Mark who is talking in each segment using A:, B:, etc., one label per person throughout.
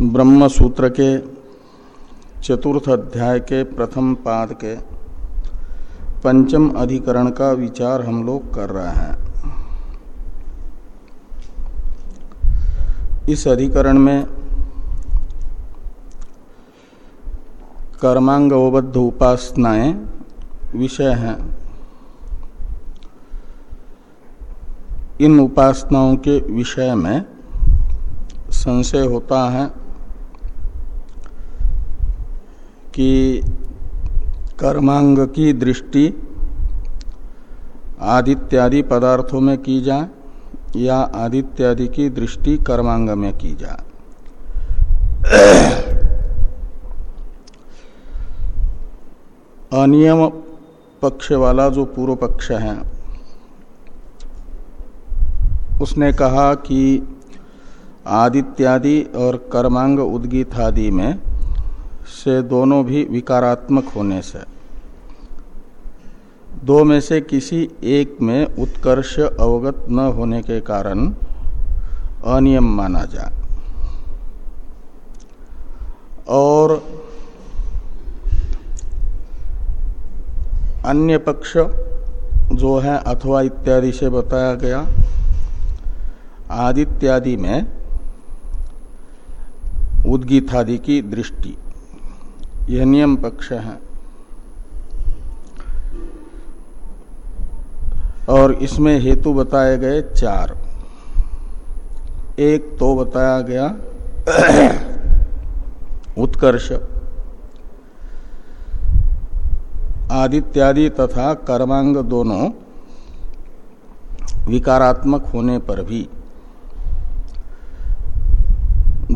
A: ब्रह्म सूत्र के चतुर्थ अध्याय के प्रथम पाद के पंचम अधिकरण का विचार हम लोग कर रहे हैं। इस अधिकरण में कर्मांगोबद्ध उपासनाएँ विषय हैं। इन उपासनाओं के विषय में संशय होता है कि कर्मांग की दृष्टि आदित्यादि पदार्थों में की जाए या आदित्यादि की दृष्टि कर्मांग में की जाए अनियम पक्ष वाला जो पूर्व पक्ष है, उसने कहा कि आदित्यादि और कर्मांग उद्गीत आदि में से दोनों भी विकारात्मक होने से। दो में से किसी एक में उत्कर्ष अवगत न होने के कारण अनियम माना जाए। और अन्य पक्ष जो है अथवा इत्यादि से बताया गया, आदित्यादि में उद्गीतादि की दृष्टि। यह नियम पक्ष है। और इसमें हेतु बताए गए चार। एक तो बताया गया उत्कर्ष, आदित्यादि तथा कर्मांग दोनों विकारात्मक होने पर भी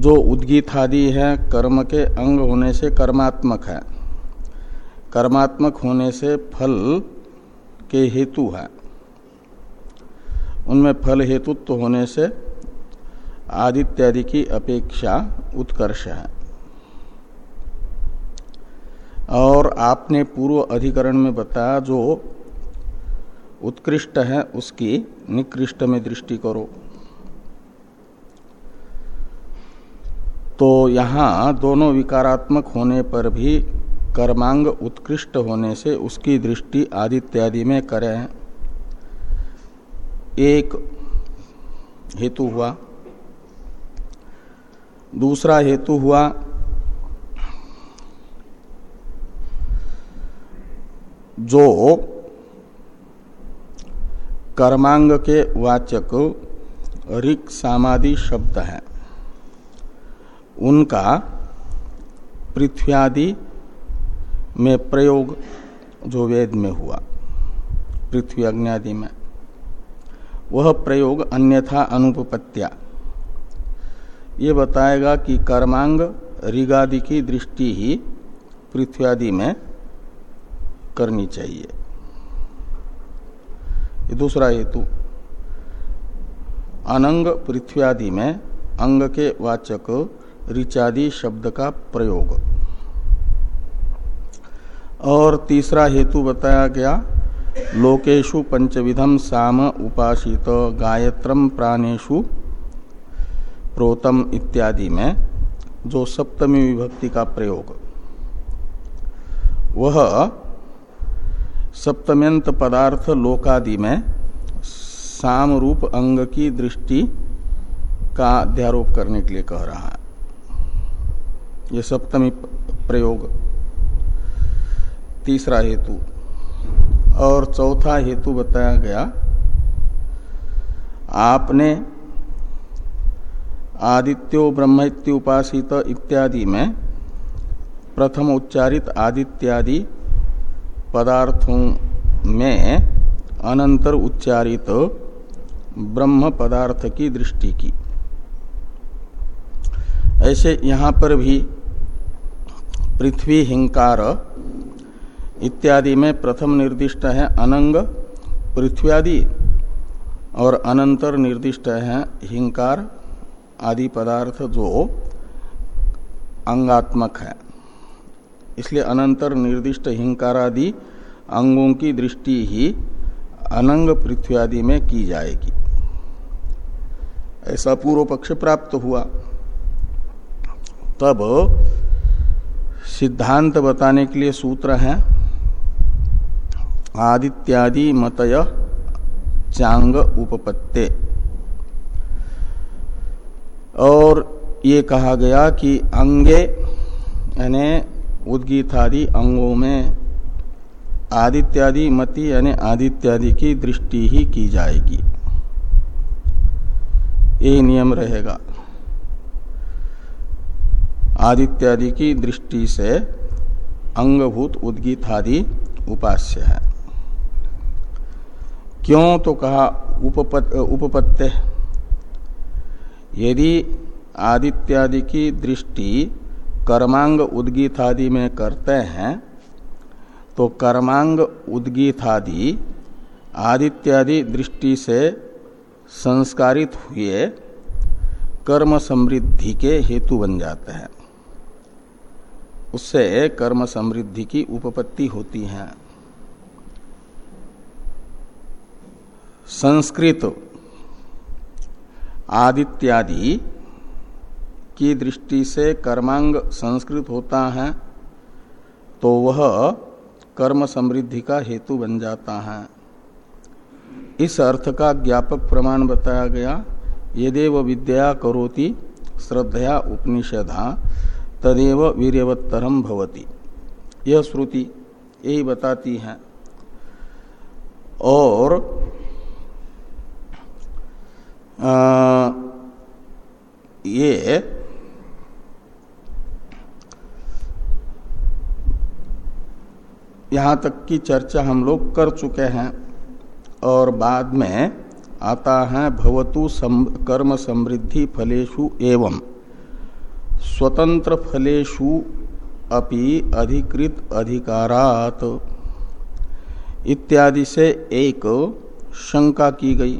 A: जो उद्गीतादि है, कर्म के अंग होने से कर्मात्मक है। कर्मात्मक होने से फल के हेतु है। उनमें फल हेतुत्व तो होने से आदित्यादि की अपेक्षा उत्कर्ष है। और आपने पूर्व अधिकरण में बताया, जो उत्कृष्ट है, उसकी निकृष्ट में दृष्टि करो। तो यहाँ दोनों विकारात्मक होने पर भी कर्मांग उत्कृष्ट होने से उसकी दृष्टि आदित्यादि में करें एक हेतु हुआ। दूसरा हेतु हुआ जो कर्मांग के वाचक ऋक सामादि शब्द हैं। उनका पृथ्व्यादि में प्रयोग जो वेद में हुआ, पृथ्वी अग्नि में, वह प्रयोग अन्यथा अनुपत्या ये बताएगा कि कर्मांग ऋगादि की दृष्टि ही पृथ्वी आदि में करनी चाहिए। ये दूसरा हेतु, अनंग पृथ्वी आदि में अंग के वाचक ऋचादि शब्द का प्रयोग। और तीसरा हेतु बताया गया लोकेशु पंचविधम साम उपासित गायत्रम प्राणेशु प्रोतम इत्यादि में जो सप्तमी विभक्ति का प्रयोग। वह सप्तम्यंत पदार्थ लोकादि में साम रूप अंग की दृष्टि का अध्यारोप करने के लिए कह रहा है। ये सप्तमी प्रयोग। तीसरा हेतु। और चौथा हेतु बताया गया, आपने आदित्यो ब्रह्मत्युपासित इत्यादि में प्रथम उच्चारित आदित्यादि पदार्थों में अनंतर उच्चारित ब्रह्म पदार्थ की दृष्टि की। ऐसे यहाँ पर भी पृथ्वी हिंकार इत्यादि में प्रथम निर्दिष्ट है अनंग, पृथ्व्यादि और अनंतर निर्दिष्ट है हिंकार आदि पदार्थ जो अंगात्मक है। इसलिए अनंतर निर्दिष्ट हिंकार आदि अंगों की दृष्टि ही अनंग पृथ्व्यादि में की जाएगी। ऐसा पूर्व पक्ष प्राप्त हुआ। तब सिद्धांत बताने के लिए सूत्र है। आदित्यादि मतय चांग उपपत्ते। और ये कहा गया कि अंगे, यानी उद्गीतादि अंगों में आदित्यादि मति, यानी आदित्यादि की दृष्टि ही की जाएगी। ये नियम रहेगा। आदित्यादि की दृष्टि से अंगभूत उद्गीतादि उपास्य है। क्यों तो कहा उपपत, उपपत्ते? यदि आदित्यादि की दृष्टि कर्मांग उद्गीतादि में करते हैं तो कर्मांग उद्गीतादि आदित्यादि दृष्टि से संस्कारित हुए कर्म समृद्धि के हेतु बन जाते हैं। उससे कर्म समृद्धि की उपपत्ति होती है। संस्कृत, आदित्यादि की दृष्टि से कर्मांग संस्कृत होता है तो वह कर्म समृद्धि का हेतु बन जाता है। इस अर्थ का ज्ञापक प्रमाण बताया गया। यदेव विद्या करोति, श्रद्धया उपनिषदा। तदेव वीरवत्तरम भवति। यह श्रुति यही बताती है। और आ, ये यहाँ तक की चर्चा हम लोग कर चुके हैं और बाद में आता है भवतु सम, कर्म समृद्धि फलेशु एवं। स्वतंत्र फलेशु अपि अधिकृत अधिकारात। इत्यादि से एक शंका की गई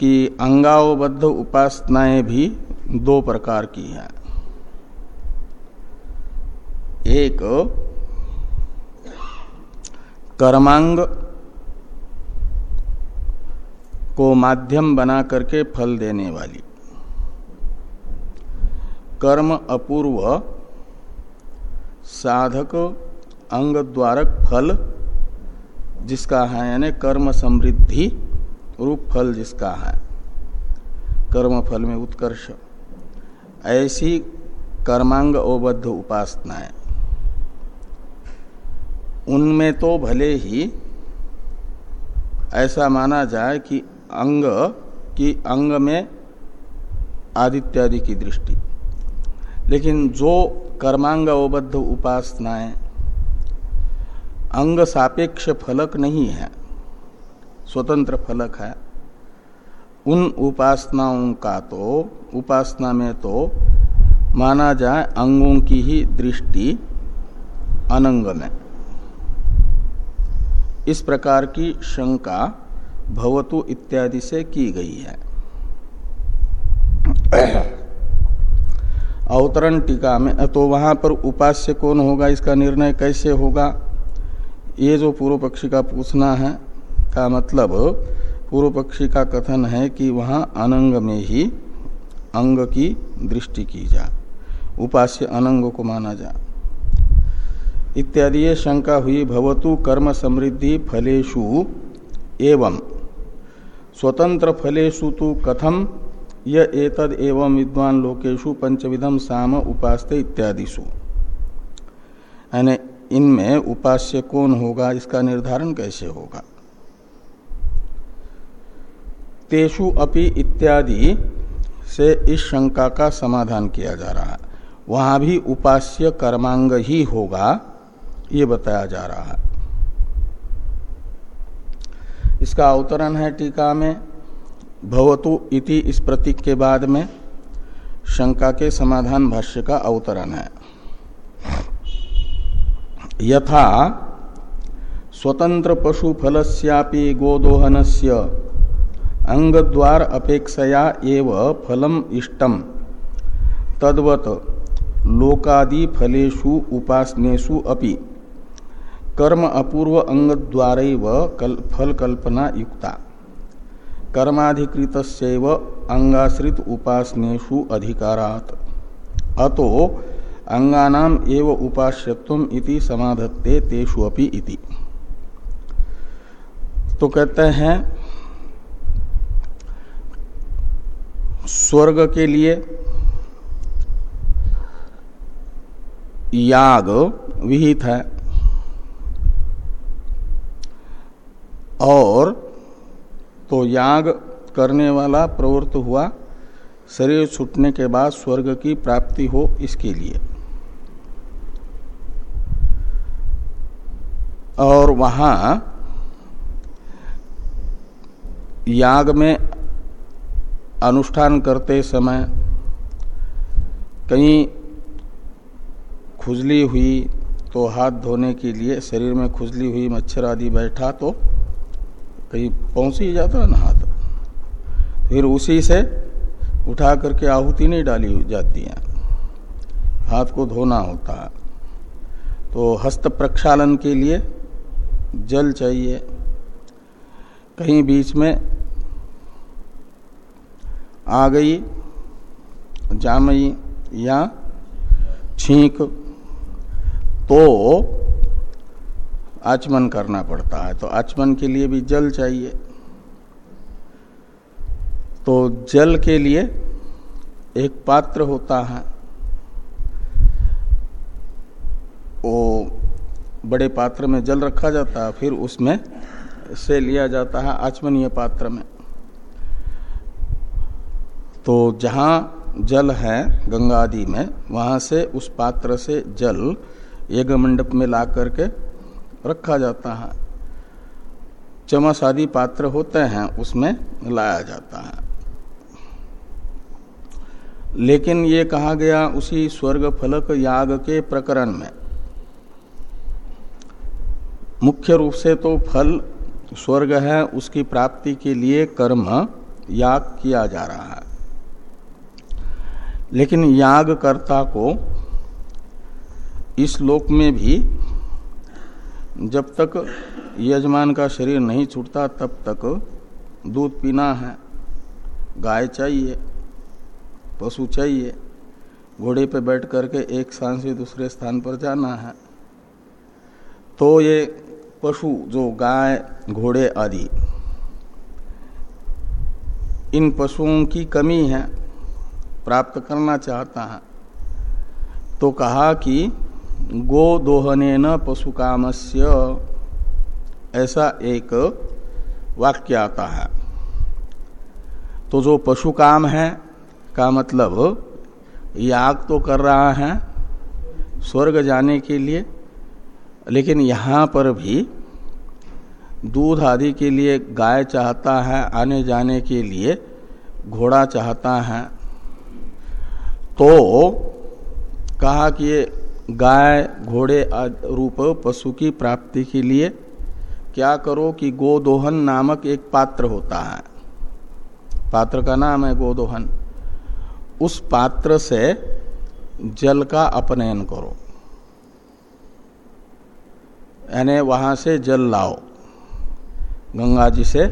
A: कि अंगावबद्ध उपासनाएँ भी दो प्रकार की हैं। एक, कर्मांग को माध्यम बना करके फल देने वाली। कर्म अपूर्व, साधक अंग द्वारक फल, जिसका है, यानी कर्म समृद्धि, रूप फल जिसका है। कर्म फल में उत्कर्ष। ऐसी कर्मांग अवबद्ध उपासनाएँ। उनमें तो भले ही ऐसा माना जाए कि अंग, की अंग में आदित्यादि की दृष्टि। लेकिन जो कर्मांग अवबद्ध उपासनाएँ अंग सापेक्ष फलक नहीं है, स्वतंत्र फलक है, उन उपासनाओं का तो उपासना में तो माना जाए अंगों की ही दृष्टि अनंग में। इस प्रकार की शंका भवतु इत्यादि से की गई है। अवतरण टीका में तो वहाँ पर उपास्य कौन होगा, इसका निर्णय कैसे होगा? ये जो पूर्व पक्षी का पूछना है, का मतलब पूर्व पक्षी का कथन है कि वहाँ अनंग में ही अंग की दृष्टि की जा, उपास्य अनंग को माना जा। इत्यादि शंका हुई, भवतु कर्म समृद्धि फलेशु एवं स्वतंत्र फलेशु तो कथम य एतद एवं विद्वान लोकेशु पंचविधम साम उपास्ते इत्यादिशु यानी इनमें उपास्य कौन होगा, इसका निर्धारण कैसे होगा? तेषु अपि इत्यादि से इस शंका का समाधान किया जा रहा है। वहाँ भी उपास्य कर्मांग ही होगा, ये बताया जा रहा है। इसका अवतरण है टीका में। भवतु इति इस प्रतीक के बाद में शंका के समाधान भाष्य का अवतरण है। यथा स्वतंत्र पशु फलस्यापि गोदोहनस्य अंग द्वार अपेक्षया एव फलम इष्टम। तद्वत लोकादि फलेषु उपासनेषु अपि कर्म अपूर्व अंग द्वार कल, फल कल्पना युक्ता। कर्माधिकृत अंगाश्रित उपासनेशु अधिकारात। अतो अंगानाम एव उपास्यत्व इति समाधत्ते तेषु अपि इति। तो कहते हैं, स्वर्ग के लिए याग विहित है और तो याग करने वाला प्रवृत्त हुआ, शरीर छूटने के बाद स्वर्ग की प्राप्ति हो इसके लिए। और वहाँ याग में अनुष्ठान करते समय कहीं खुजली हुई तो हाथ धोने के लिए, शरीर में खुजली हुई मच्छर आदि बैठा तो कहीं पहुँच ही जाता है ना हाथ फिर उसी से उठा करके आहुति नहीं डाली जाती है। हाथ को धोना होता है। तो हस्त प्रक्षालन के लिए जल चाहिए। कहीं बीच में आ गई जामई या छींक तो आचमन करना पड़ता है तो आचमन के लिए भी जल चाहिए। तो जल के लिए एक पात्र होता है। वो बड़े पात्र में जल रखा जाता है, फिर उसमें से लिया जाता है आचमनीय पात्र में। तो जहाँ जल है गंगा आदि में, वहाँ से उस पात्र से जल यज्ञ मंडप में ला करके रखा जाता है। चमस आदि पात्र होते हैं, उसमें लाया जाता है। लेकिन ये कहा गया, उसी स्वर्ग फलक याग के प्रकरण में। मुख्य रूप से तो फल स्वर्ग है, उसकी प्राप्ति के लिए कर्म याग किया जा रहा है। लेकिन यागकर्ता को इस लोक में भी जब तक यजमान का शरीर नहीं छूटता, तब तक दूध पीना है। गाय चाहिए, पशु चाहिए। घोड़े पे बैठ करके एक स्थान से दूसरे स्थान पर जाना है। तो ये पशु, जो गाय, घोड़े आदि, इन पशुओं की कमी है, प्राप्त करना चाहता है। तो कहा कि गो दोहने न पशु कामस्य ऐसा एक वाक्य आता है। तो जो पशु काम है, का मतलब याग तो कर रहा है स्वर्ग जाने के लिए, लेकिन यहाँ पर भी दूध आदि के लिए गाय चाहता है, आने जाने के लिए घोड़ा चाहता है। तो कहा कि ये गाय, घोड़े रूप पशु की प्राप्ति के लिए क्या करो कि गोदोहन नामक एक पात्र होता है। पात्र का नाम है गोदोहन। उस पात्र से जल का अपनयन करो। यानी वहाँ से जल लाओ। गंगा जी से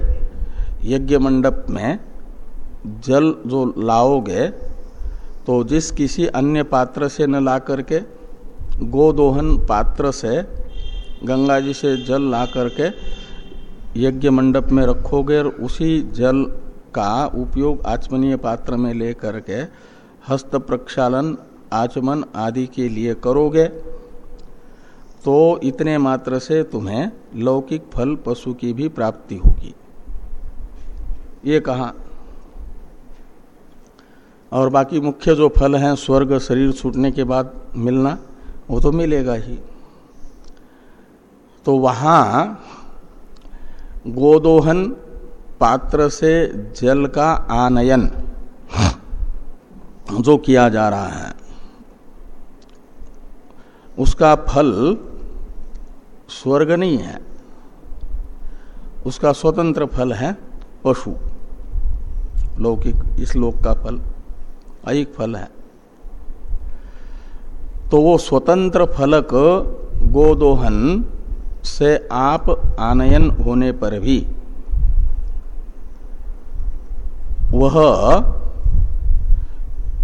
A: यज्ञ मंडप में जल जो लाओगे तो जिस किसी अन्य पात्र से न ला करके गोदोहन पात्र से गंगा जी से जल ला करके यज्ञ मंडप में रखोगे और उसी जल का उपयोग आचमनीय पात्र में ले करके हस्त प्रक्षालन, आचमन आदि के लिए करोगे तो इतने मात्र से तुम्हें लौकिक फल पशु की भी प्राप्ति होगी। ये कहा। और बाकी मुख्य जो फल हैं, स्वर्ग, शरीर, छूटने के बाद मिलना। वो तो मिलेगा ही। तो वहाँ गोदोहन पात्र से जल का आनयन जो किया जा रहा है, उसका फल स्वर्ग नहीं है। उसका स्वतंत्र फल है पशु। लौकिक, इस लोक का फल, अयिक फल है। तो वो स्वतंत्र फलक गोदोहन से आप आनयन होने पर भी। वह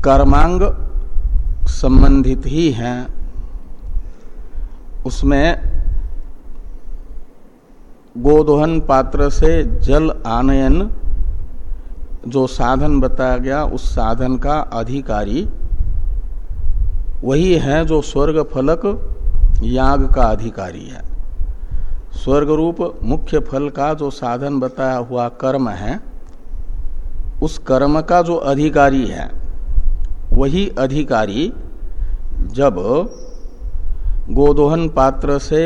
A: कर्मांग संबंधित ही हैं। उसमें गोदोहन पात्र से जल आनयन जो साधन बताया गया, उस साधन का अधिकारी वही है जो स्वर्ग फलक याग का अधिकारी है। स्वर्ग रूप मुख्य फल का जो साधन बताया हुआ कर्म है, उस कर्म का जो अधिकारी है, वही अधिकारी जब गोदोहन पात्र से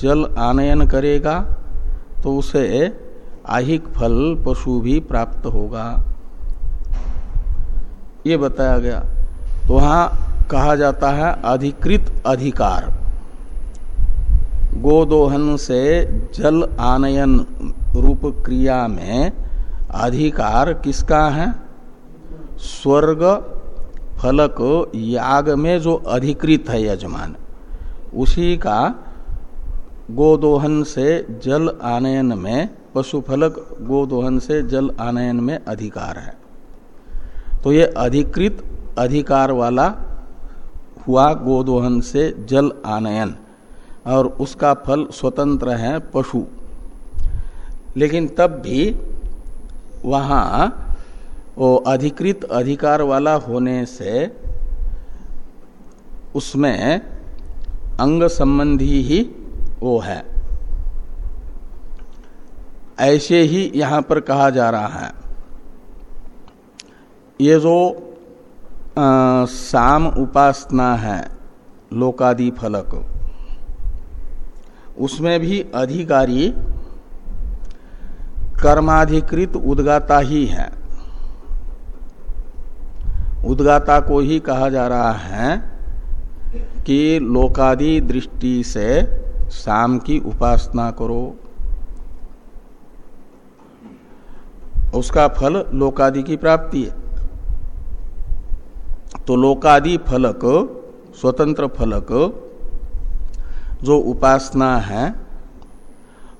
A: जल आनयन करेगा तो उसे आहिक फल पशु भी प्राप्त होगा। ये बताया गया। तो वहाँ कहा जाता है अधिकृत अधिकार। गोदोहन से जल आनयन रूप क्रिया में अधिकार किसका है? स्वर्ग, फलक, याग में जो अधिकृत है यजमान, उसी का गोदोहन से जल आनयन में पशु फलक गोदोहन से जल आनयन में अधिकार है। तो ये अधिकृत अधिकार वाला हुआ गोदोहन से जल आनयन, और उसका फल स्वतंत्र है पशु। लेकिन तब भी वहाँ वो अधिकृत अधिकार वाला होने से उसमें अंग संबंधी ही वो है। ऐसे ही यहाँ पर कहा जा रहा है। ये जो साम उपासना है, लोकादि फलक। उसमें भी अधिकारी कर्माधिकृत उद्गाता ही है। उद्गाता को ही कहा जा रहा है कि लोकादि दृष्टि से शाम की उपासना करो। उसका फल लोकादि की प्राप्ति है। तो लोकादि फलक, स्वतंत्र फलक, जो उपासना है,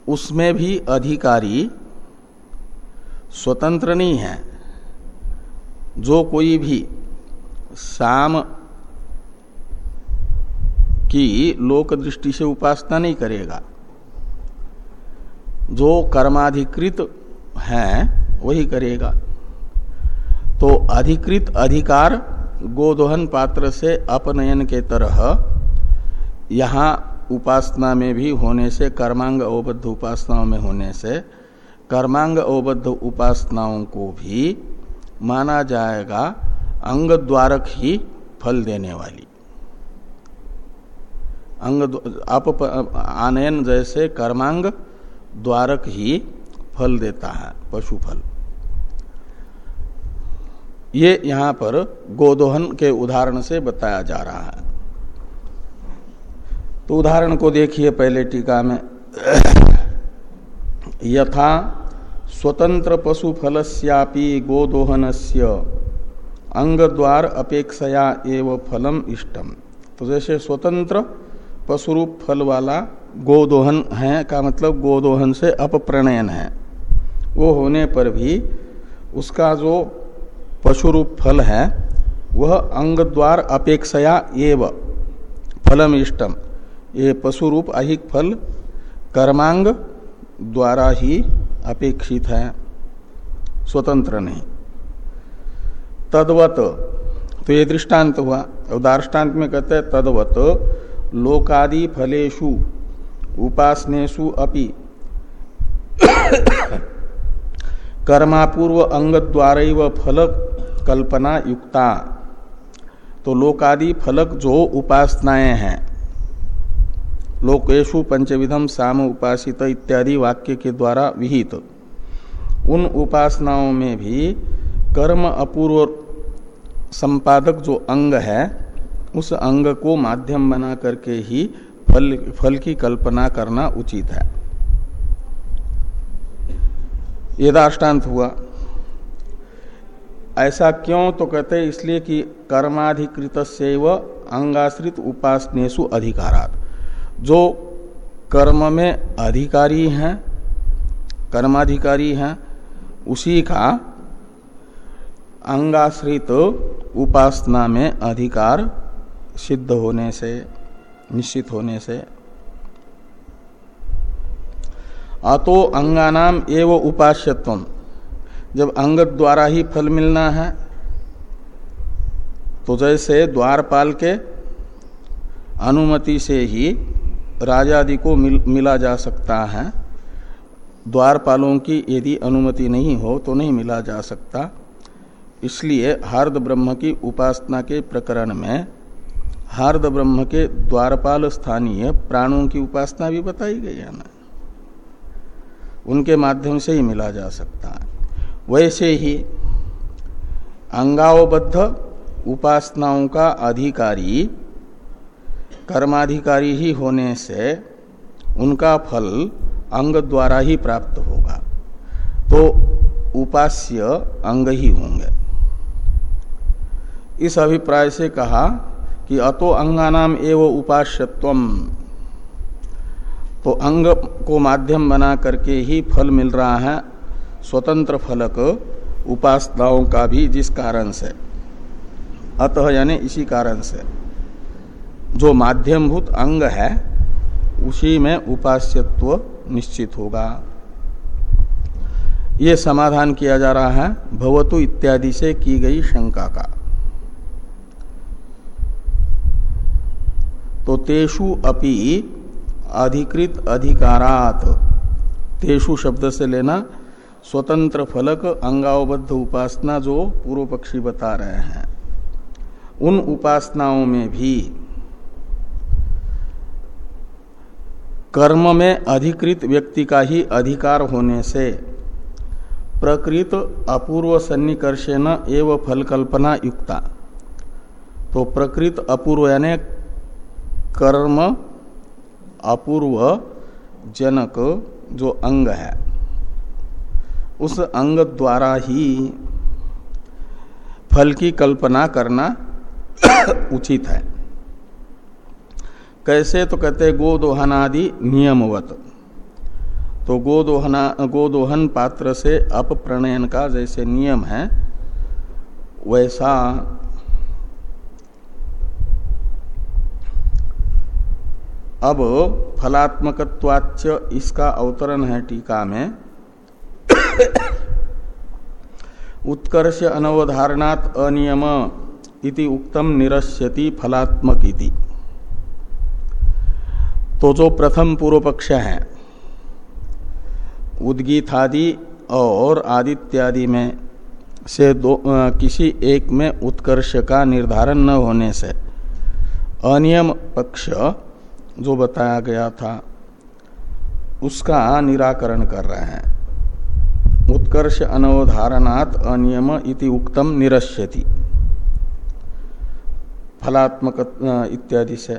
A: उसमें भी अधिकारी स्वतंत्र नहीं है। जो कोई भी शाम की लोक दृष्टि से उपासना नहीं करेगा, जो कर्माधिकृत है, वही करेगा। तो अधिकृत अधिकार गोदोहन पात्र से अपनयन के तरह यहाँ उपासना में भी होने से, कर्मांग अवबद्ध उपासनाओं में होने से, कर्मांग अवबद्ध उपासनाओं को भी माना जाएगा अंग द्वारक ही फल देने वाली। अंग, अप, आनयन जैसे कर्मांग द्वारक ही फल देता है पशु फल ये यहाँ पर गोदोहन के उदाहरण से बताया जा रहा है। तो उदाहरण को देखिए पहले टीका में। यथा स्वतंत्र पशु फलस्यापि गोदोहन से अंग द्वार अपेक्षया एव फलम इष्टम। तो जैसे स्वतंत्र पशुरूप फल वाला गोदोहन है, का मतलब गोदोहन से अपप्रणयन है। वो होने पर भी उसका जो पशुरूप फल है, वह अंग द्वार अपेक्षया एव फलम इष्टम ये पशुरूप अहिक फल कर्मांग द्वारा ही अपेक्षित है, स्वतंत्र नहीं। तदवत तो ये दृष्टांत हुआ। उदारष्टान्त में कहते हैं, तदवत, लोकादि फलेशु उपासनेशु अपि कर्मापूर्व अंग द्वार फलक कल्पना युक्ता। तो लोकादि फलक जो उपासनाएँ हैं। लोकेशु पंचविधम साम उपासित इत्यादि वाक्य के द्वारा विहित। उन उपासनाओं में भी कर्म अपूर्व संपादक जो अंग है, उस अंग को माध्यम बना करके ही फल फल की कल्पना करना उचित है। ये दाष्टान्त हुआ। ऐसा क्यों तो कहते इसलिए कि कर्माधिकृत अंगाश्रित उपासनेशु अधिकारात। जो कर्म में अधिकारी हैं, कर्माधिकारी हैं, उसी का अंगाश्रित उपासना में अधिकार सिद्ध होने से, निश्चित होने से। अतो अंगानाम एव उपास्यत्व जब अंग द्वारा ही फल मिलना है तो जैसे द्वारपाल के अनुमति से ही राजादि को मिल, मिला जा सकता है द्वारपालों की यदि अनुमति नहीं हो तो नहीं मिला जा सकता। इसलिए हार्द ब्रह्म की उपासना के प्रकरण में हार्द ब्रह्म के द्वारपाल स्थानीय प्राणों की उपासना भी बताई गई है ना? उनके माध्यम से ही मिला जा सकता है। वैसे ही अंगावबद्ध उपासनाओं का अधिकारी, कर्माधिकारी ही होने से उनका फल अंग द्वारा ही प्राप्त होगा। तो उपास्य अंग ही होंगे। इस अभिप्राय से कहा कि अतो अंगानाम एवं उपास्यत्व तो अंग को माध्यम बना करके ही फल मिल रहा है स्वतंत्र फलक उपासनाओं का भी जिस कारण से। अतः यानी इसी कारण से। जो माध्यमभूत अंग है, उसी में उपास्यत्व निश्चित होगा। ये समाधान किया जा रहा है, भवतु इत्यादि से की गई शंका का। तो तेषु अपि अधिकृत अधिकारात, तेषु शब्द से लेना स्वतंत्र फलक अंगावबद्ध उपासना जो पूर्व पक्षी बता रहे हैं, उन उपासनाओं में भी कर्म में अधिकृत व्यक्ति का ही अधिकार होने से प्रकृत अपूर्व सन्निकर्षेण एवं फल कल्पना युक्ता। तो प्रकृत अपूर्व यानी कर्म अपूर्व जनक जो अंग है। उस अंग द्वारा ही फल की कल्पना करना उचित है। कैसे? तो कहते गोदोहनादि नियमवत। तो गोदोहना, गोदोहन पात्र से अपप्रणयन का जैसे नियम है, वैसा अब फलात्मकवाच्य इसका अवतरण है टीका में। उत्कर्ष अनवधारणात अनियम इति उक्तम निरस्यति फलात्मक इति तो जो प्रथम पूर्व पक्ष है उद्गीतादि और आदित्यादि में से दो आ, किसी एक में उत्कर्ष का निर्धारण न होने से अनियम पक्ष जो बताया गया था उसका निराकरण कर रहे हैं। उत्कर्ष अनवधारणात अनियम इति उक्तम निरस्यति। फलात्मक इत्यादि से।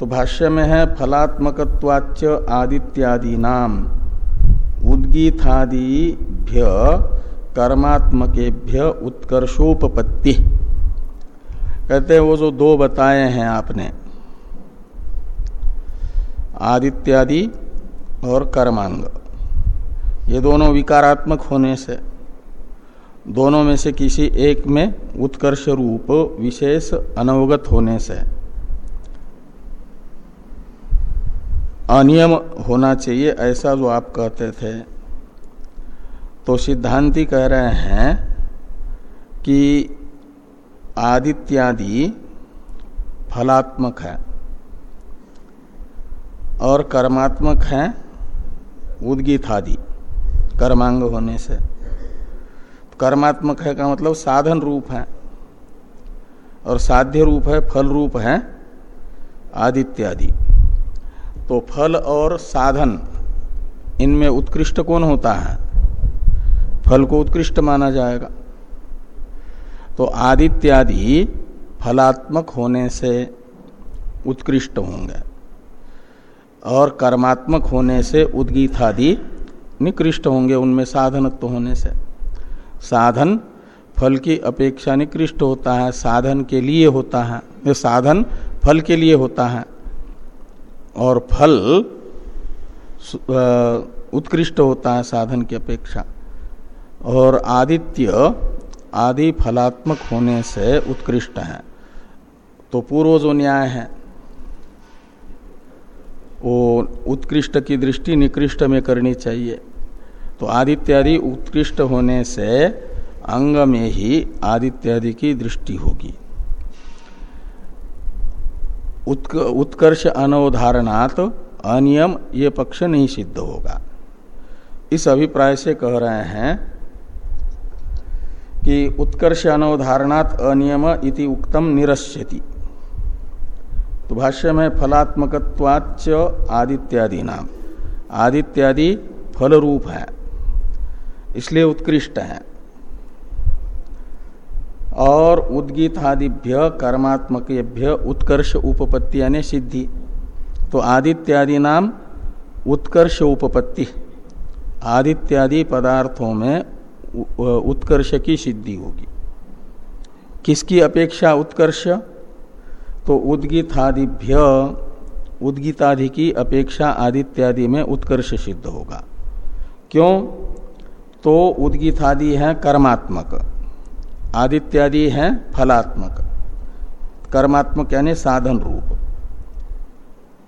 A: तो भाष्य में है फलात्मकवाच्य आदित्यादि नाम उद्गीतादिभ्य कर्मात्मकेभ्य उत्कर्षोपपत्ति। कहते हैं, वो जो दो बताए हैं आपने, आदित्यादि और कर्मांग। ये दोनों विकारात्मक होने से, दोनों में से किसी एक में उत्कर्ष रूप विशेष अनवगत होने से अनियम होना चाहिए, ऐसा जो आप कहते थे। तो सिद्धांति कह रहे हैं कि आदित्यादि फलात्मक है और कर्मात्मक है उद्गीत आदि कर्मांग होने से। कर्मात्मक है का मतलब साधन रूप है। और साध्य रूप है, फल रूप है, आदित्यादि। तो फल और साधन, इनमें उत्कृष्ट कौन होता है? फल को उत्कृष्ट माना जाएगा। तो आदित्यादि फलात्मक होने से उत्कृष्ट होंगे। और कर्मात्मक होने से उद्गीत आदि निकृष्ट होंगे उनमें साधनत्व होने से। साधन फल की अपेक्षा निकृष्ट होता है, साधन के लिए होता है। ये साधन फल के लिए होता है। और फल उत्कृष्ट होता है साधन की अपेक्षा। और आदित्य आदि फलात्मक होने से उत्कृष्ट है। तो पूर्व जो न्याय है, वो उत्कृष्ट की दृष्टि निकृष्ट में करनी चाहिए। तो आदित्यादि उत्कृष्ट होने से अंग में ही आदित्यादि की दृष्टि होगी। उत्कर्ष अनवधारणात अनियम ये पक्ष नहीं सिद्ध होगा। इस अभिप्राय से कह रहे हैं कि उत्कर्ष अनवधारणात अनियम इति उक्तम निरस्यति। तो भाष्य में फलात्मकवाच आदित्यादि नाम आदित्यादि फल रूप है। इसलिए उत्कृष्ट है। और उद्गीतादिभ्य कर्मात्मकेभ्य उत्कर्ष उपपत्ति यानी सिद्धि। तो आदित्यादि नाम उत्कर्ष उपपत्ति। आदित्यादि पदार्थों में उत्कर्ष की सिद्धि होगी। किसकी अपेक्षा उत्कर्ष? तो उद्गीतादिभ्य, उद्गीतादि की अपेक्षा आदित्यादि में उत्कर्ष सिद्ध होगा। क्यों? तो उद्गीतादि है कर्मात्मक, आदित्यादि है फलात्मक। कर्मात्मक यानी साधन रूप।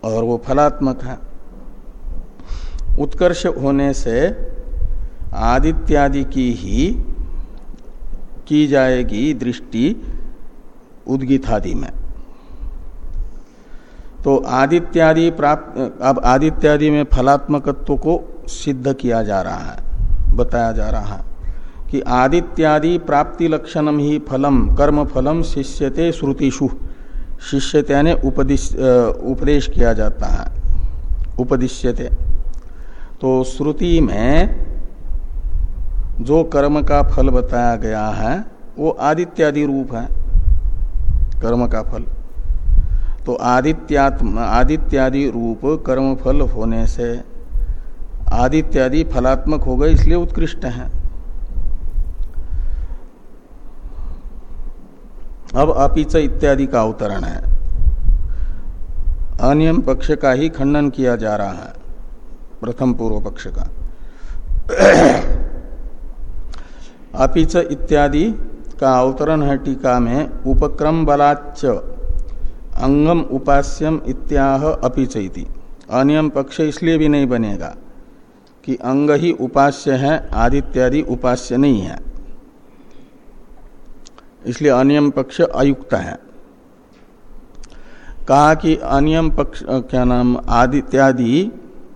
A: और वो फलात्मक है। उत्कर्ष होने से आदित्यादि की ही की जाएगी दृष्टि उद्गीतादि में। तो आदित्यादि प्राप्त, अब आदित्यादि में फलात्मकत्व को सिद्ध किया जा रहा है। बताया जा रहा है कि आदित्यादि प्राप्ति लक्षणम ही फलम, कर्म फलम शिष्यते श्रुतिषु। शिष्यते यानी उपदेश किया जाता है। उपदिश्यते। तो श्रुति में जो कर्म का फल बताया गया है, वो आदित्यादि रूप है, कर्म का फल। तो आदित्यात्म, आदित्यादि रूप कर्म फल होने से आदित्यादि फलात्मक हो गए, इसलिए उत्कृष्ट है। अब अपिच इत्यादि का अवतरण है। अनियम पक्ष का ही खंडन किया जा रहा है, प्रथम पूर्व पक्ष का। अपिच इत्यादि का अवतरण है टीका में, उपक्रम बलाच अंगम उपास्यम इत्याह अपिच इति। अनियम पक्ष इसलिए भी नहीं बनेगा। कि अंग ही उपास्य है, आदित्यादि उपास्य नहीं है। इसलिए अनियम पक्ष अयुक्त है। कहा कि अनियम पक्ष क्या नाम, आदित्यादि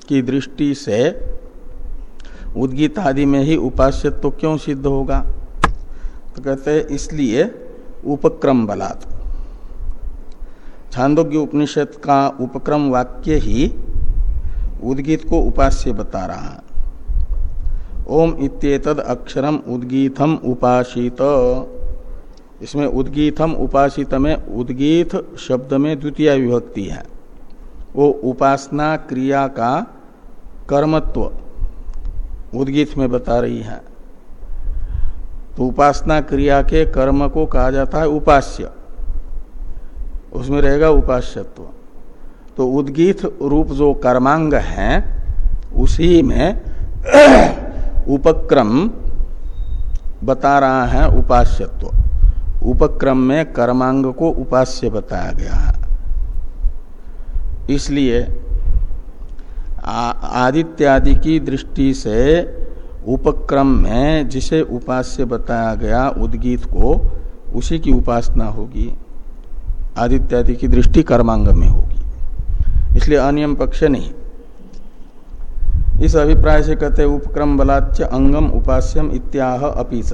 A: की दृष्टि से उद्गीत आदि में ही उपास्य तो क्यों सिद्ध होगा? तो कहते हैं, इसलिए उपक्रम बलात्। छांदोग्य उपनिषद का उपक्रम वाक्य ही उद्गीत को उपास्य बता रहा है। ओम इत्येतद अक्षरम उद्गीतम उपासित इसमें उद्गीतम उपासित में उद्गीत शब्द में द्वितीय विभक्ति है। वो उपासना क्रिया का कर्मत्व उद्गीत में बता रही है। तो उपासना क्रिया के कर्म को कहा जाता है उपास्य। उसमें रहेगा उपास्यत्व। तो उद्गीत रूप जो कर्मांग है, उसी में उपक्रम बता रहा है उपास्यत्व। उपक्रम में कर्मांग को उपास्य बताया गया है। इसलिए आदित्यादि की दृष्टि से उपक्रम में जिसे उपास्य बताया गया उद्गीत को, उसी की उपासना होगी। आदित्यादि की दृष्टि कर्मांग में होगी। इसलिए अनियम पक्ष नहीं। इस अभिप्राय से कहते उपक्रम बलाच्य अंगम उपास्यम इत्याह अपीच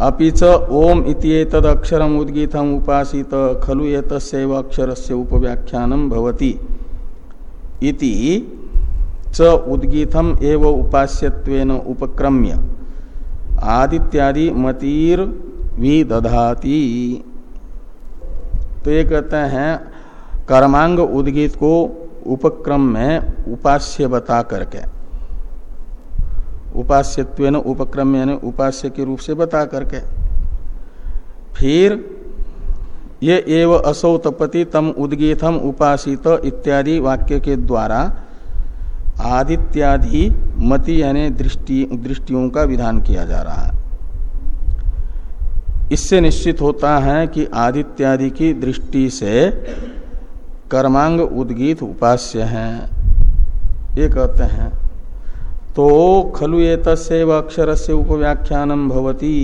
A: अपीच ओम इति तद अक्षरम उद्गीतम उपासित, खलु ये तस्व अक्षर से उपव्याख्यानम भवती। इति च उद्गीतम एव उपास्यत्वेन उपक्रम्य। आदित्यादि मतीर विदधाति। तो ये कहते हैं कर्मांग उद्गीत को उपक्रम में उपास्य बता करके, उपास्यत्वेन उपक्रम यानी उपास्य के रूप से बता करके। फिर, ये एव असौ तपति तम उद्गीतम उपासित इत्यादि वाक्य के द्वारा आदित्यादि मति यानी दृष्टि, दृष्टियों का विधान किया जा रहा है। इससे निश्चित होता है कि आदित्यादि की दृष्टि से कर्मांग उद्गीत उपास्य हैं। ये कहते हैं तो खलु तस्व अक्षर से उपव्याख्यानम भवती।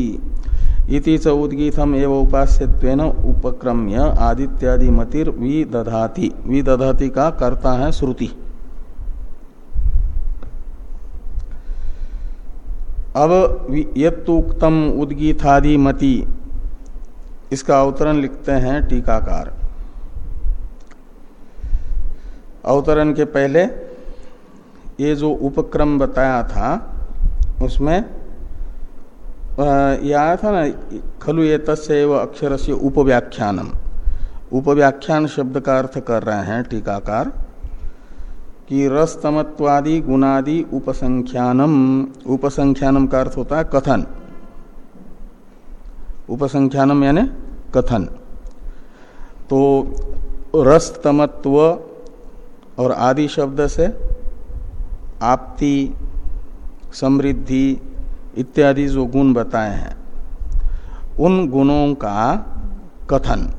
A: इति च उद्गीतम एवं उपास्य उपक्रम्य आदित्यादि मतिर विदधाति। विदधाति का करता है श्रुति। अब युक्तम उद्गीतादि मति इसका अवतरण लिखते हैं टीकाकार। अवतरण के पहले ये जो उपक्रम बताया था, उसमें यह आया था ना, खलु ये तस्व अक्षर से उपव्याख्यानम। उपव्याख्यान शब्द का अर्थ कर रहे हैं टीकाकार, कि रसतमत्वादि गुणादि उपसंख्यानम। उपसंख्यानम का अर्थ होता है कथन। उपसंख्यानम यानी कथन। तो रसतमत्व और आदि शब्द से आपति समृद्धि इत्यादि जो गुण बताए हैं उन गुणों का कथन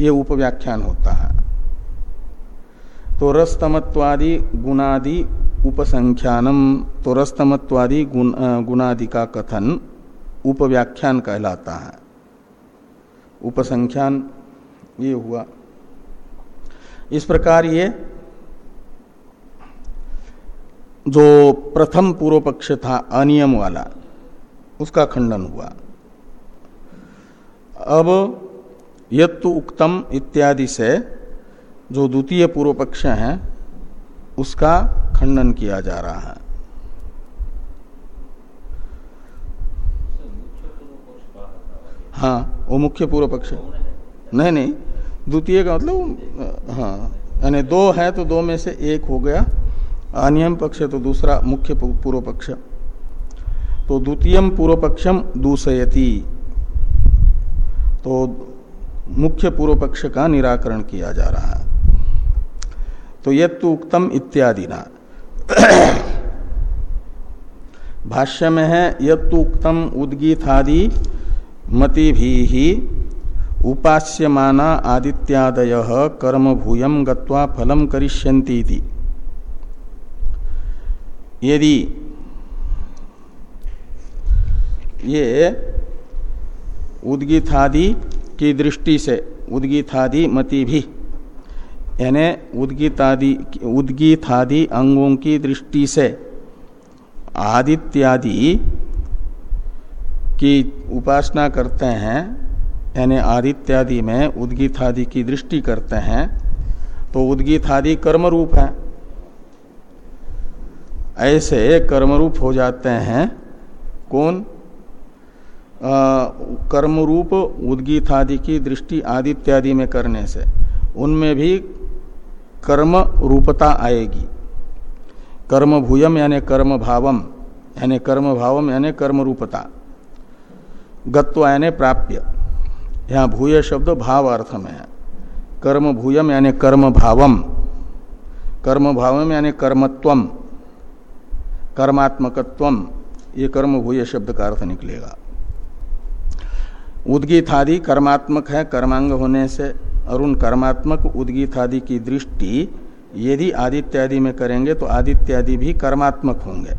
A: ये उपव्याख्यान होता है। तो रस्तमत्वादि गुणादि उपसंख्यानम तो रस्तमत्वादि गुण, गुणादि का कथन उपव्याख्यान कहलाता है। उपसंख्यान ये हुआ। इस प्रकार ये जो प्रथम पूर्व पक्ष था अनियम वाला, उसका खंडन हुआ। अब यत्तु उक्तम इत्यादि से जो द्वितीय पूर्व पक्ष है, उसका खंडन किया जा रहा है। हाँ वो मुख्य पूर्व पक्ष नहीं नहीं, द्वितीय का मतलब हाँ यानी दो है तो दो में से एक हो गया। अनियम पक्ष तो दूसरा मुख्य पूर्व पक्ष। तो द्वितीय पूर्व पक्षम दूसयती तो मुख्य पूर्व पक्ष का निराकरण किया जा रहा है। तो यत्तु उक्तम इत्यादि ना भाष्य में है, यत्तु उक्तम उद्गीतादि मति भी ही उपास्यमाना आदित्यादय कर्म भूयम गत्वा फलम करिष्यन्ति यदि ये उद्गीतादि की दृष्टि से, उद्गीतादि मति भी, यानी उद्गीतादि उद्गीतादि अंगों की दृष्टि से, आदित्यादि की उपासना करते हैं, यानी आदित्यादि में उद्गीतादि की दृष्टि करते हैं तो उद्गीतादि कर्म रूप है। ऐसे कर्मरूप हो जाते हैं। कौन? कर्मरूप उद्गीतादि की दृष्टि आदि इत्यादि में करने से। उनमें भी कर्म रूपता आएगी। कर्म भूयम यानी कर्म भावम, यानी कर्म भावम यानी कर्म रूपता। गत्व यानी प्राप्य। यहाँ भूय शब्द भाव अर्थ में है। कर्म भूयम यानी कर्म भावम। कर्म भावम यानी कर्मत्वम। कर्मात्मकत्वम ये कर्म भूय शब्द का अर्थ निकलेगा। उद्गीत कर्मात्मक है, कर्मांग होने से, और उन कर्मात्मक उद्गीत आदि की दृष्टि, यदि आदित्यादि में करेंगे तो आदित्यादि भी कर्मात्मक होंगे।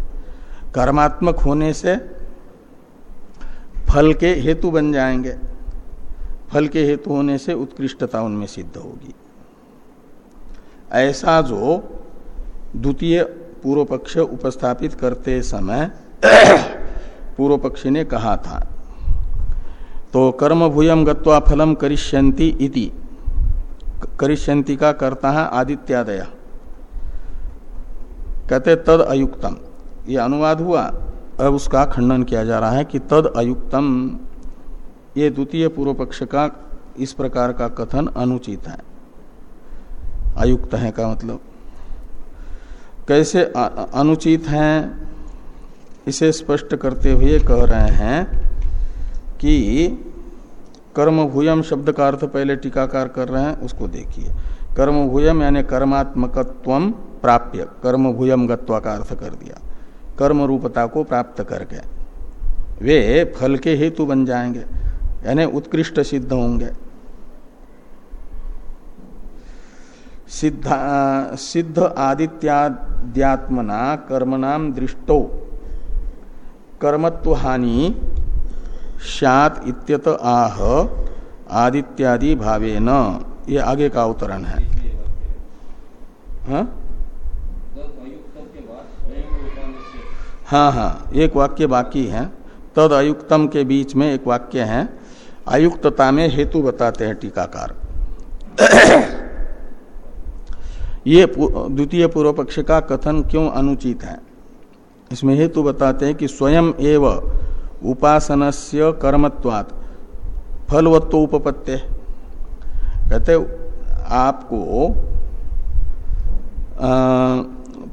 A: कर्मात्मक होने से फल के हेतु बन जाएँगे। फल के हेतु होने से उत्कृष्टता उनमें सिद्ध होगी। ऐसा जो द्वितीय पूर्व पक्ष उपस्थापित करते समय पूर्व पक्षी ने कहा था तो कर्म भूयम गत्वा फलम करिष्यंती इति। करिष्यंती का करता है आदित्यादय। कहते, तद अयुक्तम। ये अनुवाद हुआ। अब उसका खंडन किया जा रहा है कि तद अयुक्तम, ये द्वितीय पूर्व पक्ष का इस प्रकार का कथन अनुचित है। अयुक्त है का मतलब? कैसे अनुचित हैं, इसे स्पष्ट करते हुए कह रहे हैं कि कर्म भूयम शब्द का अर्थ पहले टीकाकार कर रहे हैं, उसको देखिए। कर्म भूयम यानी कर्मात्मकत्व प्राप्य कर्म भूयम गत्वा का अर्थ कर दिया। कर्म रूपता को प्राप्त करके। वे फल के हेतु बन जाएँगे, यानी उत्कृष्ट सिद्ध होंगे। सिद्ध सिद्ध आदित्याद्यात्मना कर्मनाम दृष्टो। कर्मत्व हानि शात इत्यत आह आदित्यादि भावे न ये आगे का अवतरण है। हाँ? हाँ हाँ एक वाक्य बाकी है। तद अयुक्तम के बीच में एक वाक्य है। अयुक्तता में हेतु बताते हैं टीकाकार। ये द्वितीय पूर्व पक्ष का कथन क्यों अनुचित है? इसमें हेतु बताते हैं कि स्वयं एव उपासनस्य कर्मत्वात् फलवत्व उपपत्ति। कहते आपको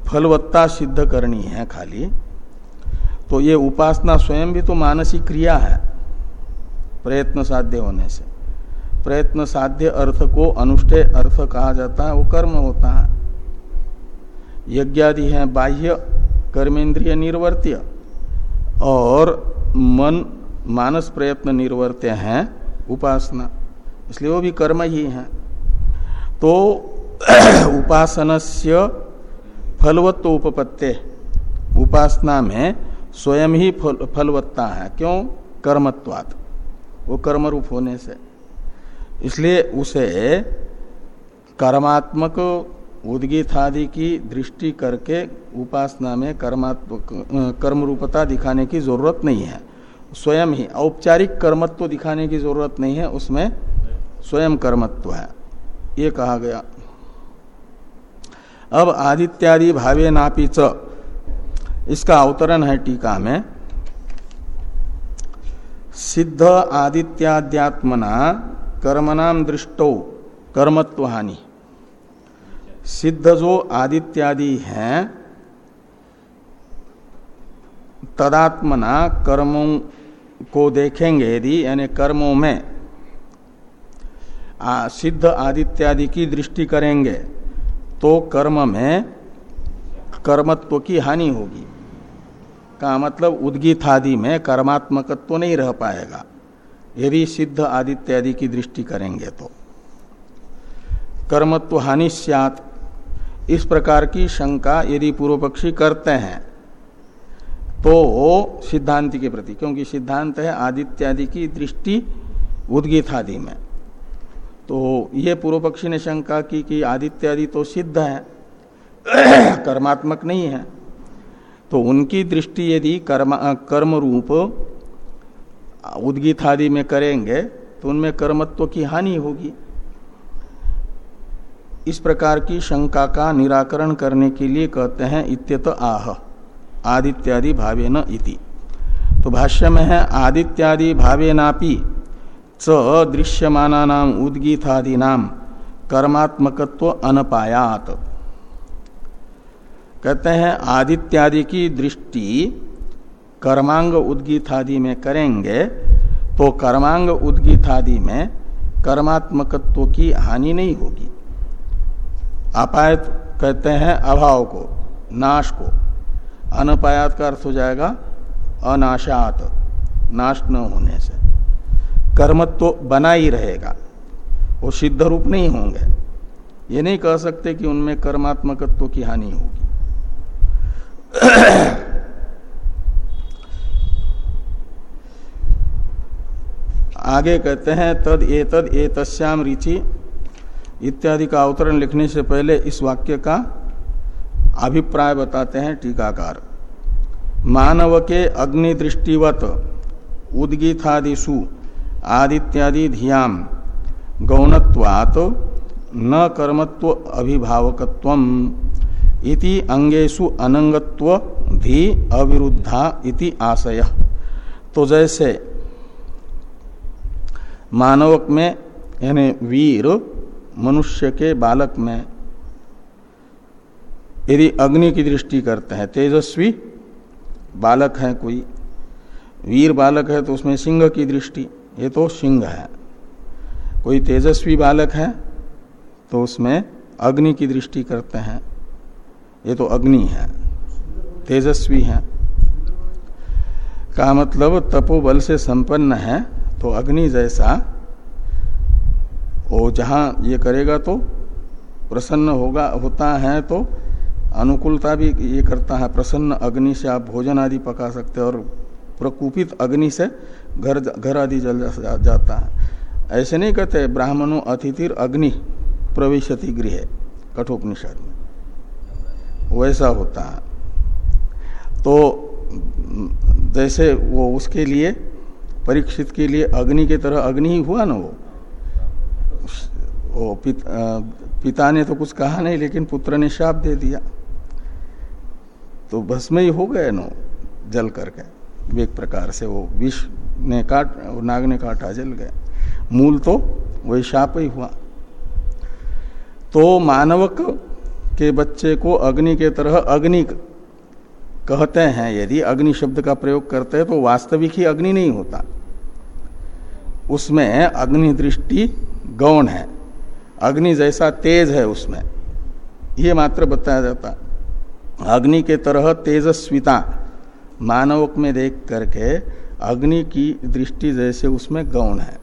A: फलवत्ता सिद्ध करनी है खाली तो ये उपासना स्वयं भी तो मानसिक क्रिया है, प्रयत्न साध्य होने से। प्रयत्न साध्य अर्थ को अनुष्ठेय अर्थ कहा जाता है वो कर्म होता है। यज्ञादि है बाह्य कर्मेंद्रिय निर्वर्त्य और मन मानस प्रयत्न निर्वर्त्य हैं उपासना। इसलिए वो भी कर्म ही है। तो उपासनस्य फलवत्व उपपत्ति। उपासना में स्वयं ही फल, फलवत्ता है। क्यों? कर्मत्वात। वो कर्म रूप होने से। इसलिए उसे कर्मात्मक उद्गीत आदि की दृष्टि करके उपासना में कर्मात्मक कर्म रूपता दिखाने की ज़रूरत नहीं है। स्वयं ही औपचारिक कर्मत्व दिखाने की ज़रूरत नहीं है, उसमें स्वयं कर्मत्व है। ये कहा गया। अब आदित्यादि भावे नापी च। इसका अवतरण है टीका में। सिद्ध आदित्याद्यात्मना कर्मनाम दृष्टो कर्मत्व हानि सिद्ध जो आदित्यादि हैं तदात्मना कर्मों को देखेंगे यदि यानी कर्मों में आ, सिद्ध आदित्यादि की दृष्टि करेंगे तो कर्म में कर्मत्व की हानि होगी। का मतलब उद्गीत आदि में कर्मात्मकत्व नहीं रह पाएगा। यदि सिद्ध आदित्यादि की दृष्टि करेंगे तो। कर्मत्व हानि सियात। इस प्रकार की शंका यदि पूर्व पक्षी करते हैं तो सिद्धांति के प्रति, क्योंकि सिद्धांत है आदित्यादि की दृष्टि उद्गीत आदि में। तो ये पूर्व पक्षी ने शंका की कि आदित्यादि तो सिद्ध है, कर्मात्मक नहीं है। तो उनकी दृष्टि यदि कर्म कर्म रूप उद्गीत आदि में करेंगे तो उनमें कर्मत्व की हानि होगी। इस प्रकार की शंका का निराकरण करने के लिए कहते हैं, इत्यत आह, आदित्यादि भावे न इति। तो भाष्य में है, आदित्यादि भावे नापी च दृश्यमाना नाम नाम कर्मात्मकत्व अनपायात। कहते हैं, आदित्यादि की दृष्टि कर्मांग उद्गीतादि में करेंगे तो कर्मांग उद्गीतादि में कर्मात्मकत्व की हानि नहीं होगी। अपायत कहते हैं अभाव को, नाश को। अनपायात का अर्थ हो जाएगा, अनाशात, नाश न होने से। कर्मत्व तो बना ही रहेगा, वो सिद्ध रूप नहीं होंगे। ये नहीं कह सकते कि उनमें कर्मात्मकत्व की हानि होगी। आगे कहते हैं, तद ए तद ए तस्याम रिचि। इत्यादि का अवतरण लिखने से पहले इस वाक्य का अभिप्राय बताते हैं टीकाकार। मानव के अग्नि दृष्टिवत उद्गीतादिशु आदित्यादि धियाम, गौणत्वात्, न कर्मत्व अभिभावकत्व इति अंगेशु अनंगत्व धी अविरुद्धा इति आशय। तो जैसे मानवक में, यानी वीर, मनुष्य के बालक में, यदि अग्नि की दृष्टि करते हैं, तेजस्वी बालक है कोई, वीर बालक है तो उसमें सिंह की दृष्टि, ये तो सिंह है। कोई तेजस्वी बालक है तो उसमें अग्नि की दृष्टि करते हैं, ये तो अग्नि है, तेजस्वी है। का मतलब तपोबल से संपन्न है तो अग्नि जैसा वो जहाँ ये करेगा तो प्रसन्न होगा होता है तो अनुकूलता भी ये करता है। प्रसन्न अग्नि से आप भोजन आदि पका सकते हैं और प्रकूपित अग्नि से घर घर आदि जल जा, जाता है। ऐसे नहीं कहते ब्राह्मणों अतिथिर अग्नि प्रवेशति गृह कठोपनिषद में। वैसा होता है। तो जैसे वो उसके लिए परीक्षित के लिए अग्नि की तरह अग्नि ही हुआ ना वो? वो पित, आ, पिता ने तो कुछ कहा नहीं लेकिन पुत्र ने शाप दे दिया। तो भस्म ही हो गए नो जल करके। एक प्रकार से वो विष ने काट नाग ने काटा जल गए मूल तो वही शाप ही हुआ। तो मानवक के बच्चे को अग्नि के तरह अग्नि कहते हैं यदि अग्नि शब्द का प्रयोग करते हैं तो वास्तविक ही अग्नि नहीं होता। उसमें अग्नि दृष्टि गौण है। अग्नि जैसा तेज है उसमें। ये मात्र बताया जाता। अग्नि के तरह तेजस्विता मानवक में देख करके अग्नि की दृष्टि जैसे उसमें गौण है।